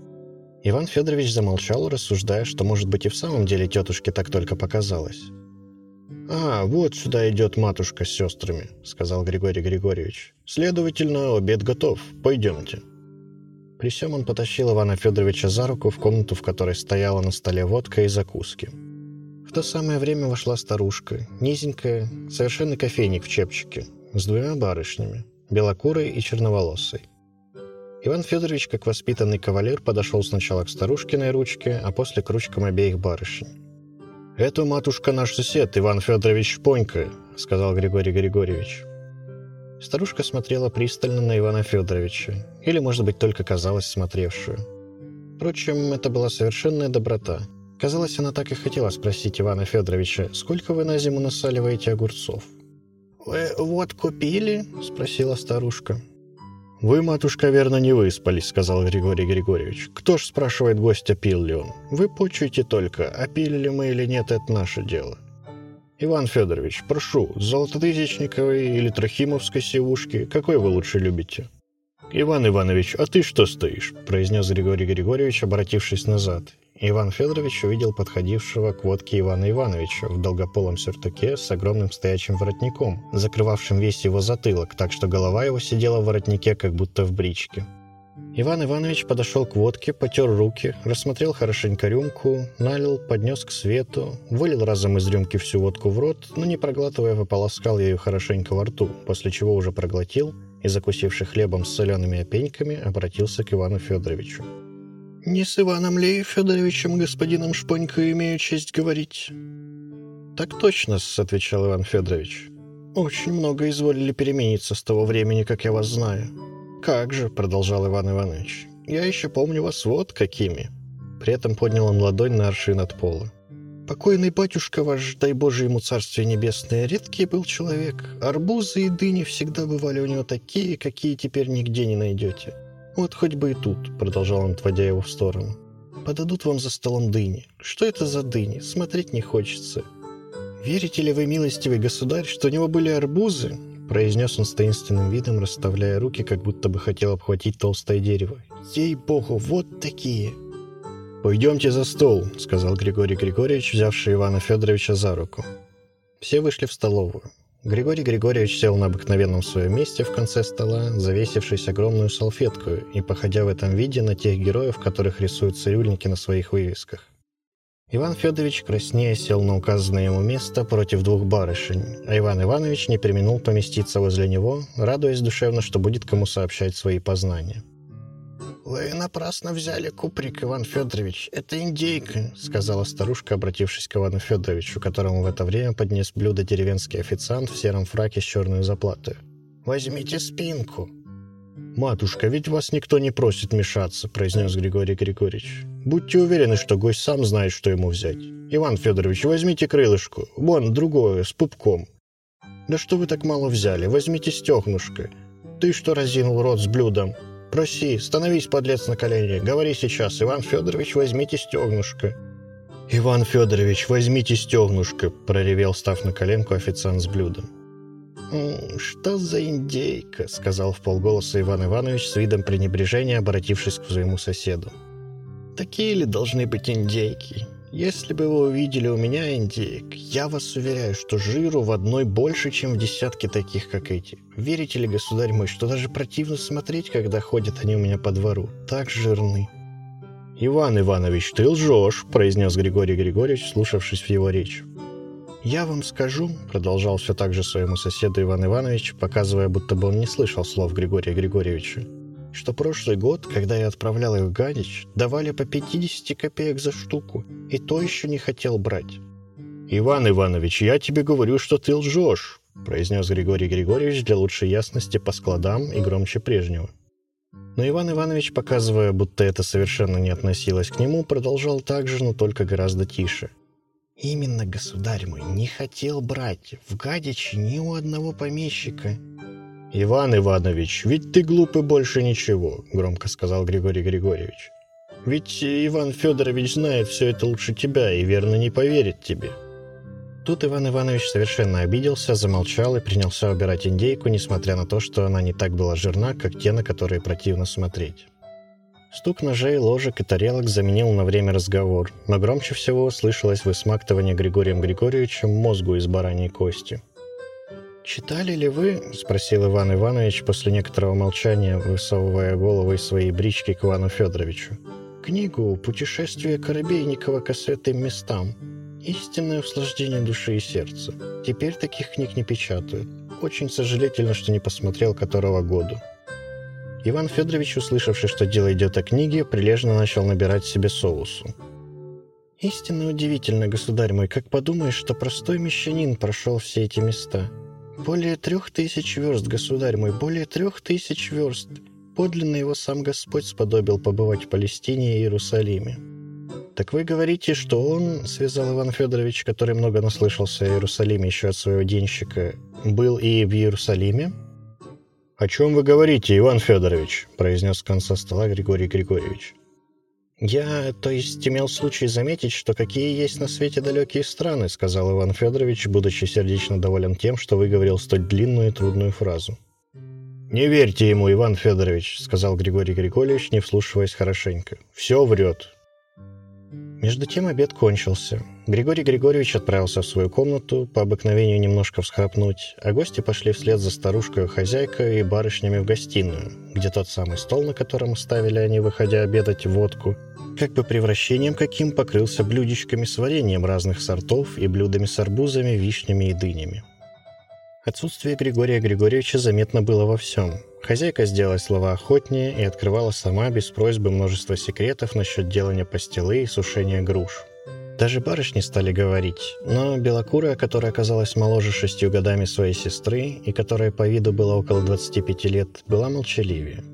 Иван Федорович замолчал, рассуждая, что, может быть, и в самом деле тетушке так только показалось. «А, вот сюда идет матушка с сестрами», — сказал Григорий Григорьевич. «Следовательно, обед готов. Пойдемте». При всем он потащил Ивана Федоровича за руку в комнату, в которой стояла на столе водка и закуски. В то самое время вошла старушка, низенькая, совершенно кофейник в чепчике, с двумя барышнями, белокурой и черноволосой. Иван Федорович, как воспитанный кавалер, подошел сначала к старушкиной ручке, а после к ручкам обеих барышень. «Это, матушка, наш сосед, Иван Федорович Шпонька», — сказал Григорий Григорьевич. Старушка смотрела пристально на Ивана Федоровича, или, может быть, только казалась смотревшую. Впрочем, это была совершенная доброта. Казалось, она так и хотела спросить Ивана Федоровича, сколько вы на зиму насаливаете огурцов. «Вы вот купили?» — спросила старушка. «Вы, матушка, верно, не выспались», — сказал Григорий Григорьевич. «Кто ж спрашивает гостя, пил ли он? Вы почуете только, а пили ли мы или нет, это наше дело. Иван Федорович, прошу, золототысячниковой или трохимовской сивушки, какой вы лучше любите?» «Иван Иванович, а ты что стоишь?» — произнес Григорий Григорьевич, обратившись назад. Иван Федорович увидел подходившего к водке Ивана Ивановича в долгополом сюртуке с огромным стоячим воротником, закрывавшим весь его затылок, так что голова его сидела в воротнике, как будто в бричке. Иван Иванович подошел к водке, потер руки, рассмотрел хорошенько рюмку, налил, поднес к свету, вылил разом из рюмки всю водку в рот, но не проглатывая, пополоскал ею хорошенько во рту, после чего уже проглотил и, закусивший хлебом с солеными опеньками, обратился к Ивану Федоровичу. «Не с Иваном ли Федоровичем, господином Шпонько, имею честь говорить?» «Так точно», — отвечал Иван Федорович. «Очень много изволили перемениться с того времени, как я вас знаю». «Как же», — продолжал Иван Иванович, — «я еще помню вас вот какими». При этом поднял он ладонь на аршин от пола. Покойный батюшка ваш, дай Боже ему царствие небесное, редкий был человек. Арбузы и дыни всегда бывали у него такие, какие теперь нигде не найдете. «Вот хоть бы и тут», — продолжал он, отводя его в сторону. «Подадут вам за столом дыни. Что это за дыни? Смотреть не хочется». «Верите ли вы, милостивый государь, что у него были арбузы?» произнес он с таинственным видом, расставляя руки, как будто бы хотел обхватить толстое дерево. «Ей-богу, вот такие!» «Пойдемте за стол», — сказал Григорий Григорьевич, взявший Ивана Федоровича за руку. Все вышли в столовую. Григорий Григорьевич сел на обыкновенном своем месте в конце стола, завесившись огромную салфетку и походя в этом виде на тех героев, которых рисуют цирюльники на своих вывесках. Иван Федорович краснее сел на указанное ему место против двух барышень, а Иван Иванович не применул поместиться возле него, радуясь душевно, что будет кому сообщать свои познания. «Вы напрасно взяли куприк, Иван Федорович. Это индейка», — сказала старушка, обратившись к Ивану Федоровичу, которому в это время поднес блюдо деревенский официант в сером фраке с черной заплатой. «Возьмите спинку». «Матушка, ведь вас никто не просит мешаться», — произнес Григорий Григорьевич. «Будьте уверены, что гость сам знает, что ему взять. Иван Федорович, возьмите крылышку. Вон, другое, с пупком». «Да что вы так мало взяли? Возьмите стёгнушка. Ты что разинул рот с блюдом?» Проси, становись, подлец, на колени. Говори сейчас, Иван Федорович, возьмите стегнушка. «Иван Федорович, возьмите стегнушка!» — проревел, став на коленку официант с блюдом. «Что за индейка?» — сказал в полголоса Иван Иванович с видом пренебрежения, обратившись к своему соседу. «Такие ли должны быть индейки? Если бы вы увидели у меня индеек, я вас уверяю, что жиру в одной больше, чем в десятке таких, как эти. Верите ли, государь мой, что даже противно смотреть, когда ходят они у меня по двору? Так жирны. «Иван Иванович, ты лжешь», — произнес Григорий Григорьевич, слушавшись в его речь. «Я вам скажу», — продолжал все так же своему соседу Иван Иванович, показывая, будто бы он не слышал слов Григория Григорьевича, что прошлый год, когда я отправлял их в Гадич, давали по 50 копеек за штуку, и то еще не хотел брать. «Иван Иванович, я тебе говорю, что ты лжешь», произнес Григорий Григорьевич для лучшей ясности по складам и громче прежнего. Но Иван Иванович, показывая, будто это совершенно не относилось к нему, продолжал так же, но только гораздо тише. «Именно, государь мой, не хотел брать в Гадиче ни у одного помещика «Иван Иванович, ведь ты глупый больше ничего», — громко сказал Григорий Григорьевич. «Ведь Иван Федорович знает все это лучше тебя и верно не поверит тебе». Тут Иван Иванович совершенно обиделся, замолчал и принялся убирать индейку, несмотря на то, что она не так была жирна, как те, на которые противно смотреть. Стук ножей, ложек и тарелок заменил на время разговор, но громче всего слышалось высмактывание Григорием Григорьевичем мозгу из бараньей кости. «Читали ли вы?» — спросил Иван Иванович после некоторого молчания, высовывая голову из своей брички к Ивану Федоровичу. «Книгу «Путешествие Коробейникова к святым местам». Истинное услаждение души и сердца. Теперь таких книг не печатают. Очень сожалительно, что не посмотрел которого году. Иван Федорович, услышавший, что дело идет о книге, прилежно начал набирать себе соусу. «Истинно удивительно, государь мой, как подумаешь, что простой мещанин прошел все эти места. Более трех тысяч верст, государь мой, более трех тысяч верст. Подлинно его сам Господь сподобил побывать в Палестине и Иерусалиме». «Так вы говорите, что он, — связал Иван Федорович, который много наслышался о Иерусалиме еще от своего денщика, — был и в Иерусалиме?» «О чем вы говорите, Иван Федорович?» – произнес с конца стола Григорий Григорьевич. «Я, то есть, имел случай заметить, что какие есть на свете далекие страны», – сказал Иван Федорович, будучи сердечно доволен тем, что выговорил столь длинную и трудную фразу. «Не верьте ему, Иван Федорович», – сказал Григорий Григорьевич, не вслушиваясь хорошенько. «Все врет. Между тем обед кончился. Григорий Григорьевич отправился в свою комнату, по обыкновению немножко всхрапнуть, а гости пошли вслед за старушкой-хозяйкой и барышнями в гостиную, где тот самый стол, на котором ставили они, выходя обедать, водку, как бы превращением каким покрылся блюдечками с вареньем разных сортов и блюдами с арбузами, вишнями и дынями. Отсутствие Григория Григорьевича заметно было во всем. Хозяйка сделала слова охотнее и открывала сама без просьбы множество секретов насчет делания пастилы и сушения груш. Даже барышни стали говорить, но белокурая, которая оказалась моложе шестью годами своей сестры и которая по виду была около 25 лет, была молчаливее.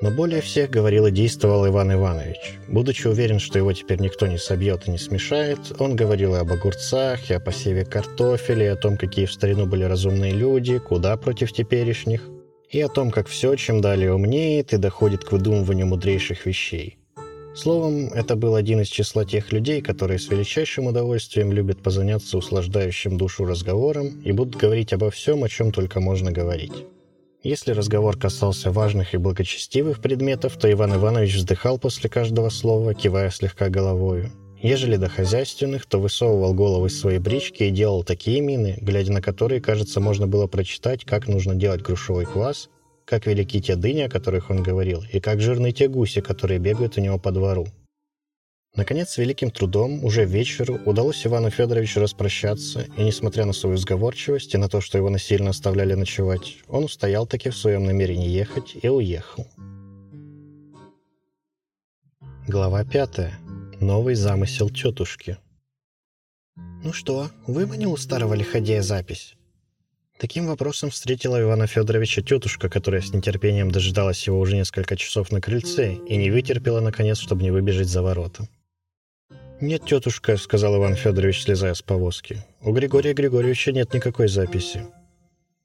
Но более всех говорил и действовал Иван Иванович. Будучи уверен, что его теперь никто не собьет и не смешает, он говорил и об огурцах, и о посеве картофеля, и о том, какие в старину были разумные люди, куда против теперешних – и о том, как все, чем далее умнеет и доходит к выдумыванию мудрейших вещей. Словом, это был один из числа тех людей, которые с величайшим удовольствием любят позаняться услаждающим душу разговором и будут говорить обо всем, о чем только можно говорить. Если разговор касался важных и благочестивых предметов, то Иван Иванович вздыхал после каждого слова, кивая слегка головою. Ежели до хозяйственных, то высовывал голову из своей брички и делал такие мины, глядя на которые, кажется, можно было прочитать, как нужно делать грушевой квас, как велики те дыни, о которых он говорил, и как жирны те гуси, которые бегают у него по двору. Наконец, с великим трудом, уже вечеру, удалось Ивану Федоровичу распрощаться, и, несмотря на свою сговорчивость и на то, что его насильно оставляли ночевать, он устоял таки в своем намерении ехать и уехал. Глава пятая. Новый замысел тетушки. «Ну что, выманил у старого лиходея запись?» Таким вопросом встретила Ивана Федоровича тетушка, которая с нетерпением дожидалась его уже несколько часов на крыльце и не вытерпела, наконец, чтобы не выбежать за ворота. «Нет, тетушка», — сказал Иван Федорович, слезая с повозки. «У Григория Григорьевича нет никакой записи».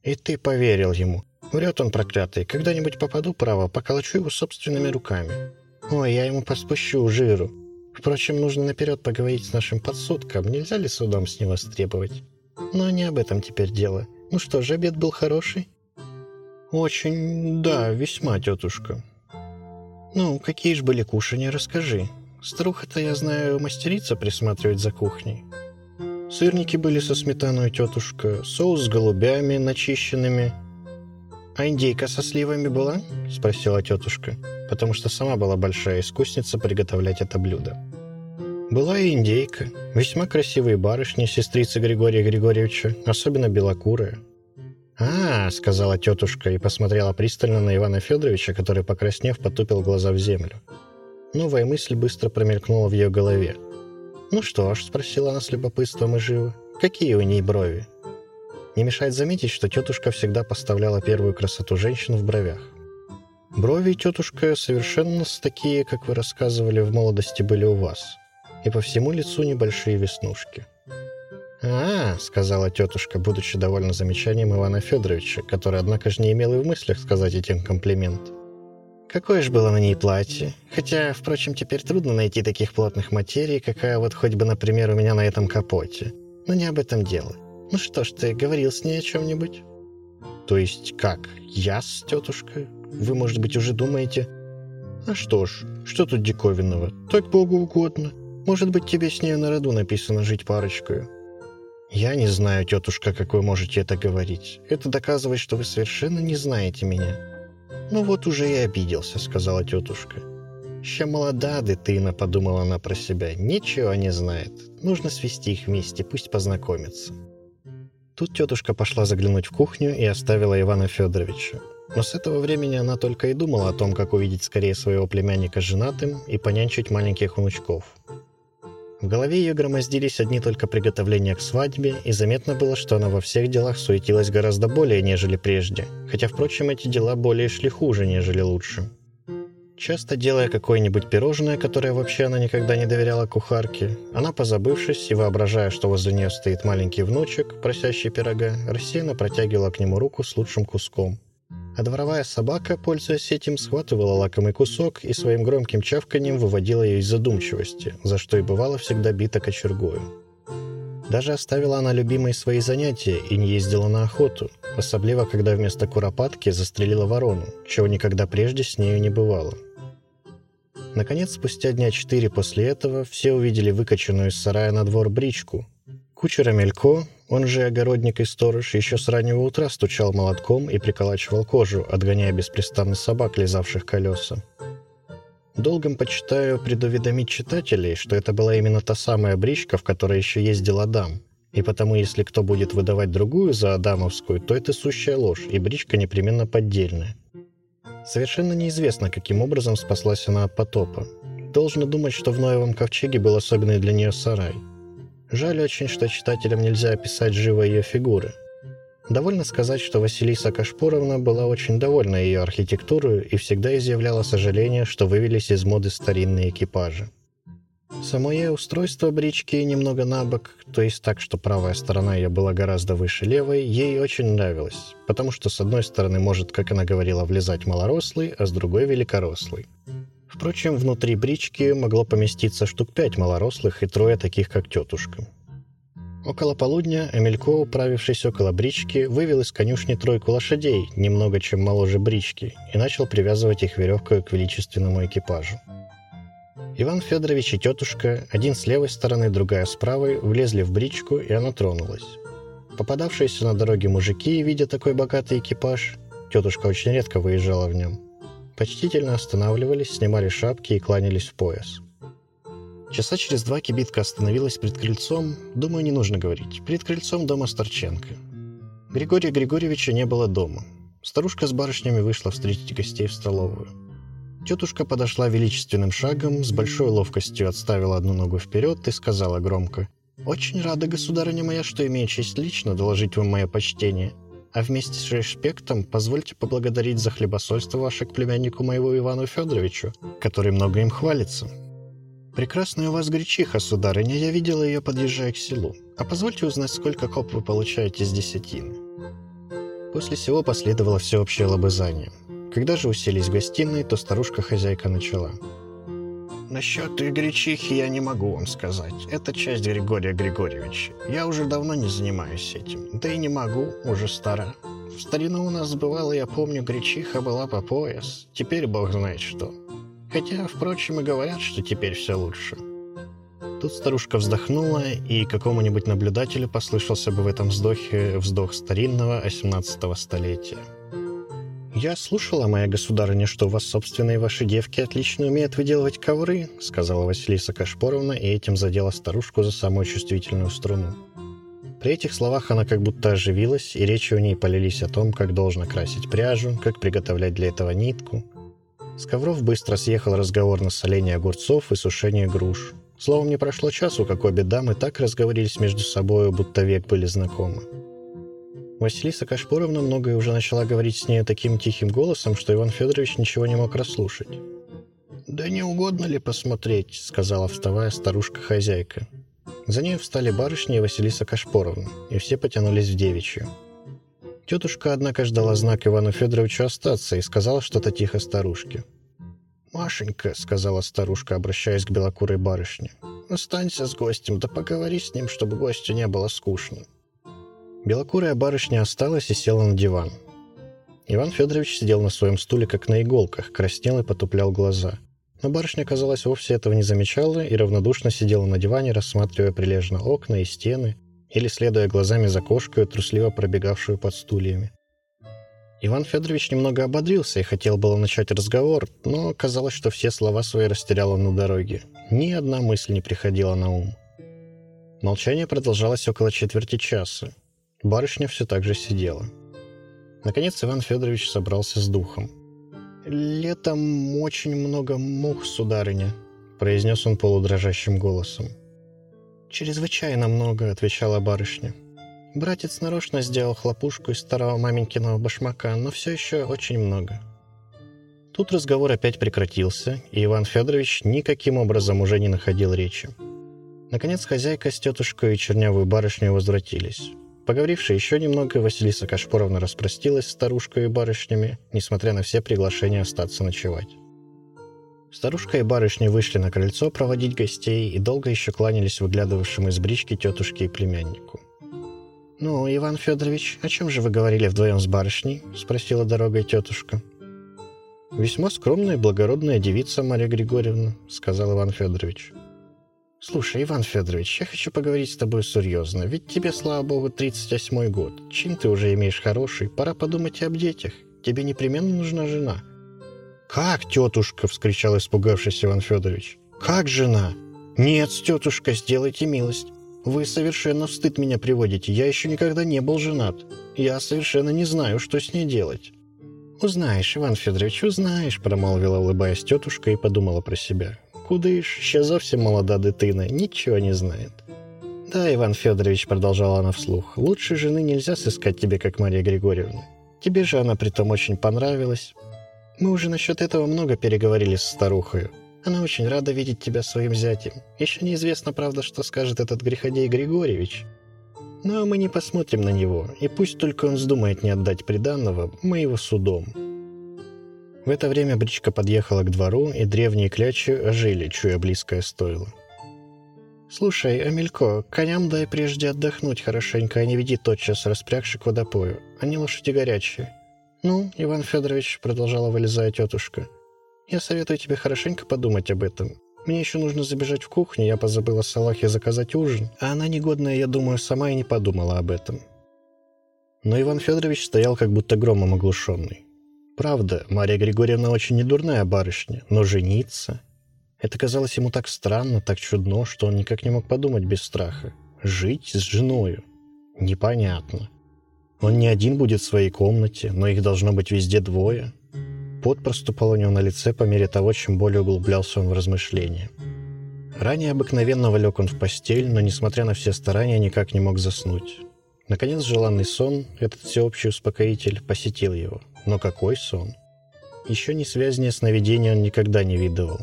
«И ты поверил ему. Врет он проклятый. Когда-нибудь попаду, право, поколочу его собственными руками. Ой, я ему поспущу жиру. Впрочем, нужно наперед поговорить с нашим подсудком. Нельзя ли судом с него стребовать? Но не об этом теперь дело. Ну что же, обед был хороший? Очень, да, весьма, тетушка. Ну, какие же были кушания, расскажи. Старуха-то, я знаю, мастерица присматривать за кухней. Сырники были со сметаной, тетушка, соус с голубями начищенными. А индейка со сливами была? Спросила тетушка потому что сама была большая искусница приготовлять это блюдо. Была и индейка, весьма красивые барышни, сестрицы Григория Григорьевича, особенно белокурая. «А, — сказала тетушка и посмотрела пристально на Ивана Федоровича, который, покраснев, потупил глаза в землю. Новая мысль быстро промелькнула в ее голове. «Ну что ж», — спросила она с любопытством и живо, — «какие у ней брови?» Не мешает заметить, что тетушка всегда поставляла первую красоту женщин в бровях. Брови, тетушка, совершенно такие, как вы рассказывали в молодости, были у вас. И по всему лицу небольшие веснушки. «А, — сказала тетушка, будучи довольна замечанием Ивана Федоровича, который, однако же, не имел и в мыслях сказать этим комплимент. Какое же было на ней платье? Хотя, впрочем, теперь трудно найти таких плотных материй, какая вот хоть бы, например, у меня на этом капоте. Но не об этом дело. Ну что ж, ты говорил с ней о чем-нибудь? То есть как? Я с тетушкой? Вы, может быть, уже думаете, а что ж, что тут диковинного? Так Богу угодно. Может быть, тебе с нею на роду написано жить парочкой. Я не знаю, тетушка, как вы можете это говорить. Это доказывает, что вы совершенно не знаете меня. Ну вот уже и обиделся, сказала тетушка. Ща молода дитина, подумала она про себя. Ничего не знает. Нужно свести их вместе, пусть познакомятся. Тут тетушка пошла заглянуть в кухню и оставила Ивана Федоровича. Но с этого времени она только и думала о том, как увидеть скорее своего племянника женатым и понянчить маленьких внучков. В голове ее громоздились одни только приготовления к свадьбе, и заметно было, что она во всех делах суетилась гораздо более, нежели прежде, хотя, впрочем, эти дела более шли хуже, нежели лучше. Часто делая какое-нибудь пирожное, которое вообще она никогда не доверяла кухарке, она, позабывшись и воображая, что возле нее стоит маленький внучек, просящий пирога, рассеянно протягивала к нему руку с лучшим куском. А дворовая собака, пользуясь этим, схватывала лакомый кусок и своим громким чавканием выводила ее из задумчивости, за что и бывало всегда бита кочергою. Даже оставила она любимые свои занятия и не ездила на охоту, особливо когда вместо куропатки застрелила ворону, чего никогда прежде с нею не бывало. Наконец, спустя дня четыре после этого, все увидели выкачанную из сарая на двор бричку. Кучера Мелько, он же огородник и сторож, еще с раннего утра стучал молотком и приколачивал кожу, отгоняя беспрестанно собак, лизавших колеса. Долгом почитаю предуведомить читателей, что это была именно та самая бричка, в которой еще ездил Адам. И потому, если кто будет выдавать другую за Адамовскую, то это сущая ложь, и бричка непременно поддельная. Совершенно неизвестно, каким образом спаслась она от потопа. Должно думать, что в Ноевом ковчеге был особенный для нее сарай. Жаль очень, что читателям нельзя описать живо ее фигуры. Довольно сказать, что Василиса Кашпуровна была очень довольна ее архитектурой и всегда изъявляла сожаление, что вывелись из моды старинные экипажи. Само ее устройство брички немного набок, то есть так, что правая сторона ее была гораздо выше левой, ей очень нравилось, потому что с одной стороны может, как она говорила, влезать малорослый, а с другой великорослый. Впрочем, внутри брички могло поместиться штук пять малорослых и трое таких, как тетушка. Около полудня Эмелько, управившись около брички, вывел из конюшни тройку лошадей, немного чем моложе брички, и начал привязывать их веревкой к величественному экипажу. Иван Федорович и тетушка, один с левой стороны, другая с правой, влезли в бричку, и она тронулась. Попадавшиеся на дороге мужики, видя такой богатый экипаж, тетушка очень редко выезжала в нем, почтительно останавливались, снимали шапки и кланялись в пояс. Часа через два кибитка остановилась перед крыльцом, думаю, не нужно говорить, перед крыльцом дома Старченко. Григория Григорьевича не было дома. Старушка с барышнями вышла встретить гостей в столовую. Тетушка подошла величественным шагом, с большой ловкостью отставила одну ногу вперед и сказала громко. «Очень рада, государыня моя, что имею честь лично доложить вам мое почтение. А вместе с респектом позвольте поблагодарить за хлебосольство ваше к племяннику моего Ивану Федоровичу, который много им хвалится. Прекрасная у вас гречиха, сударыня, я видела ее, подъезжая к селу. А позвольте узнать, сколько коп вы получаете с десятины». После всего последовало всеобщее лобызание – когда же уселись в гостиной, то старушка-хозяйка начала. «Насчет гречихи я не могу вам сказать. Это часть Григория Григорьевича. Я уже давно не занимаюсь этим. Да и не могу, уже стара. В старину у нас бывало, я помню, гречиха была по пояс. Теперь бог знает что. Хотя, впрочем, и говорят, что теперь все лучше». Тут старушка вздохнула, и какому-нибудь наблюдателю послышался бы в этом вздохе вздох старинного 18 столетия. «Я слушала, моя государыня, что у вас собственные ваши девки отлично умеют выделывать ковры», сказала Василиса Кашпоровна, и этим задела старушку за самую чувствительную струну. При этих словах она как будто оживилась, и речи у ней полились о том, как должно красить пряжу, как приготовлять для этого нитку. С ковров быстро съехал разговор на соление огурцов и сушение груш. Словом, не прошло часу, как обе дамы так разговорились между собой, будто век были знакомы. Василиса Кашпуровна многое уже начала говорить с ней таким тихим голосом, что Иван Федорович ничего не мог расслушать. «Да не угодно ли посмотреть?» — сказала, вставая старушка-хозяйка. За ней встали барышни и Василиса Кашпоровна, и все потянулись в девичью. Тетушка, однако, ждала знак Ивану Федоровичу остаться и сказала что-то тихо старушке. «Машенька», — сказала старушка, обращаясь к белокурой барышне, — «останься с гостем, да поговори с ним, чтобы гостю не было скучно». Белокурая барышня осталась и села на диван. Иван Федорович сидел на своем стуле, как на иголках, краснел и потуплял глаза. Но барышня, казалось, вовсе этого не замечала и равнодушно сидела на диване, рассматривая прилежно окна и стены или следуя глазами за кошкой, трусливо пробегавшую под стульями. Иван Федорович немного ободрился и хотел было начать разговор, но казалось, что все слова свои растерял он на дороге. Ни одна мысль не приходила на ум. Молчание продолжалось около четверти часа. Барышня все так же сидела. Наконец Иван Федорович собрался с духом. «Летом очень много мух, сударыня», — произнес он полудрожащим голосом. «Чрезвычайно много», — отвечала барышня. «Братец нарочно сделал хлопушку из старого маменькиного башмака, но все еще очень много». Тут разговор опять прекратился, и Иван Федорович никаким образом уже не находил речи. Наконец хозяйка с тетушкой и чернявую барышню возвратились. Поговоривши еще немного, Василиса Кашпоровна распростилась с старушкой и барышнями, несмотря на все приглашения остаться ночевать. Старушка и барышня вышли на крыльцо проводить гостей и долго еще кланялись выглядывавшим из брички тетушке и племяннику. «Ну, Иван Федорович, о чем же вы говорили вдвоем с барышней?» — спросила дорогой тетушка. «Весьма скромная и благородная девица Мария Григорьевна», — сказал Иван Федорович. «Слушай, Иван Федорович, я хочу поговорить с тобой серьезно. Ведь тебе, слава богу, 38-й год. Чин ты уже имеешь хороший. Пора подумать и об детях. Тебе непременно нужна жена». «Как, тетушка?» — вскричал испугавшийся Иван Федорович. «Как жена?» «Нет, тетушка, сделайте милость. Вы совершенно в стыд меня приводите. Я еще никогда не был женат. Я совершенно не знаю, что с ней делать». «Узнаешь, Иван Федорович, узнаешь», — промолвила, улыбаясь тетушка, и подумала про себя. «Кудыш, ще зовсім молода дитина, ничего не знает». «Да, Иван Федорович», — продолжала она вслух, — «лучшей жены нельзя сыскать тебе, как Мария Григорьевна. Тебе же она притом очень понравилась. Мы уже насчет этого много переговорили с старухой. Она очень рада видеть тебя своим зятем. Еще неизвестно, правда, что скажет этот греходей Григорьевич. Но мы не посмотрим на него, и пусть только он вздумает не отдать приданного, мы его судом». В это время бричка подъехала к двору, и древние клячи ожили, чуя близкое стойло. «Слушай, Амелько, коням дай прежде отдохнуть хорошенько, а не веди тотчас распрягши к водопою. Они лошади горячие». «Ну, Иван Федорович», — продолжала вылезая тетушка, — «я советую тебе хорошенько подумать об этом. Мне еще нужно забежать в кухню, я позабыла Салахе заказать ужин, а она негодная, я думаю, сама и не подумала об этом». Но Иван Федорович стоял как будто громом оглушенный. Правда, Мария Григорьевна очень недурная барышня, но жениться... Это казалось ему так странно, так чудно, что он никак не мог подумать без страха. Жить с женою? Непонятно. Он не один будет в своей комнате, но их должно быть везде двое. Пот проступал у него на лице по мере того, чем более углублялся он в размышления. Ранее обыкновенного лег он в постель, но, несмотря на все старания, никак не мог заснуть. Наконец, желанный сон, этот всеобщий успокоитель, посетил его. Но какой сон? Еще не связнее сновидения он никогда не видывал.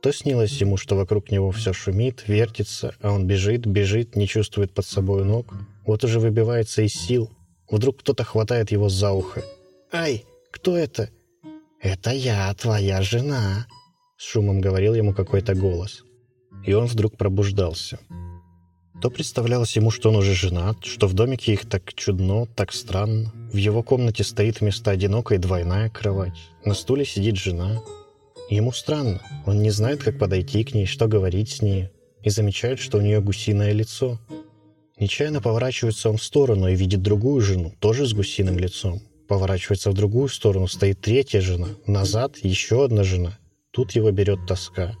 То снилось ему, что вокруг него все шумит, вертится, а он бежит, бежит, не чувствует под собой ног. Вот уже выбивается из сил. Вдруг кто-то хватает его за ухо. «Ай, кто это?» «Это я, твоя жена», — с шумом говорил ему какой-то голос. И он вдруг пробуждался. То представлялось ему, что он уже женат, что в домике их так чудно, так странно. В его комнате стоит вместо одинокой двойная кровать. На стуле сидит жена. Ему странно. Он не знает, как подойти к ней, что говорить с ней. И замечает, что у нее гусиное лицо. Нечаянно поворачивается он в сторону и видит другую жену, тоже с гусиным лицом. Поворачивается в другую сторону, стоит третья жена. Назад еще одна жена. Тут его берет тоска.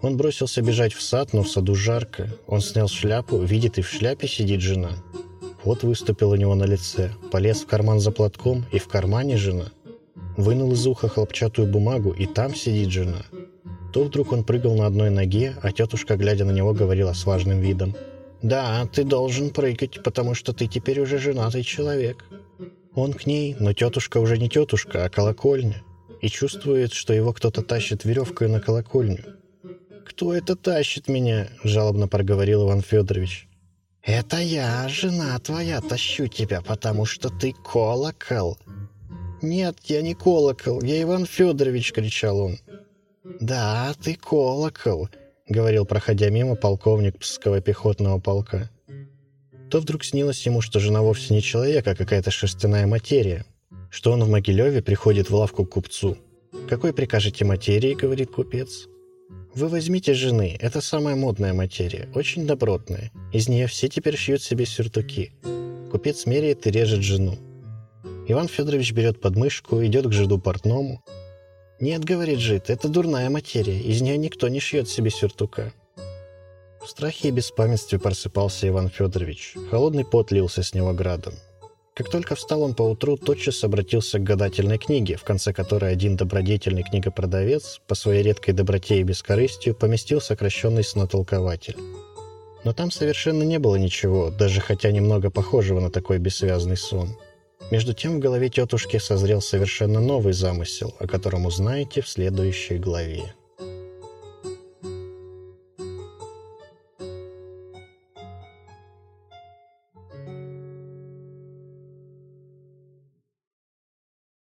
Он бросился бежать в сад, но в саду жарко. Он снял шляпу, видит, и в шляпе сидит жена. Вот выступил у него на лице, полез в карман за платком, и в кармане жена. Вынул из уха хлопчатую бумагу, и там сидит жена. То вдруг он прыгал на одной ноге, а тетушка, глядя на него, говорила с важным видом. «Да, ты должен прыгать, потому что ты теперь уже женатый человек». Он к ней, но тетушка уже не тетушка, а колокольня. И чувствует, что его кто-то тащит веревкой на колокольню. «Кто это тащит меня?» – жалобно проговорил Иван Федорович. «Это я, жена твоя, тащу тебя, потому что ты колокол». «Нет, я не колокол, я Иван Федорович!» – кричал он. «Да, ты колокол», — говорил, проходя мимо полковник Пскового пехотного полка. То вдруг снилось ему, что жена вовсе не человек, а какая-то шерстяная материя, что он в Могилеве приходит в лавку к купцу. «Какой прикажете материи?» — говорит купец. Вы возьмите жены, это самая модная материя, очень добротная. Из нее все теперь шьют себе сюртуки. Купец меряет и режет жену. Иван Федорович берет подмышку, идет к жиду портному. «Нет, — говорит жид, — это дурная материя, из нее никто не шьет себе сюртука». В страхе и беспамятстве просыпался Иван Федорович. Холодный пот лился с него градом. Как только встал он поутру, тотчас обратился к гадательной книге, в конце которой один добродетельный книгопродавец по своей редкой доброте и бескорыстию поместил сокращенный снотолкователь. Но там совершенно не было ничего, даже хотя немного похожего на такой бессвязный сон. Между тем в голове тетушки созрел совершенно новый замысел, о котором узнаете в следующей главе.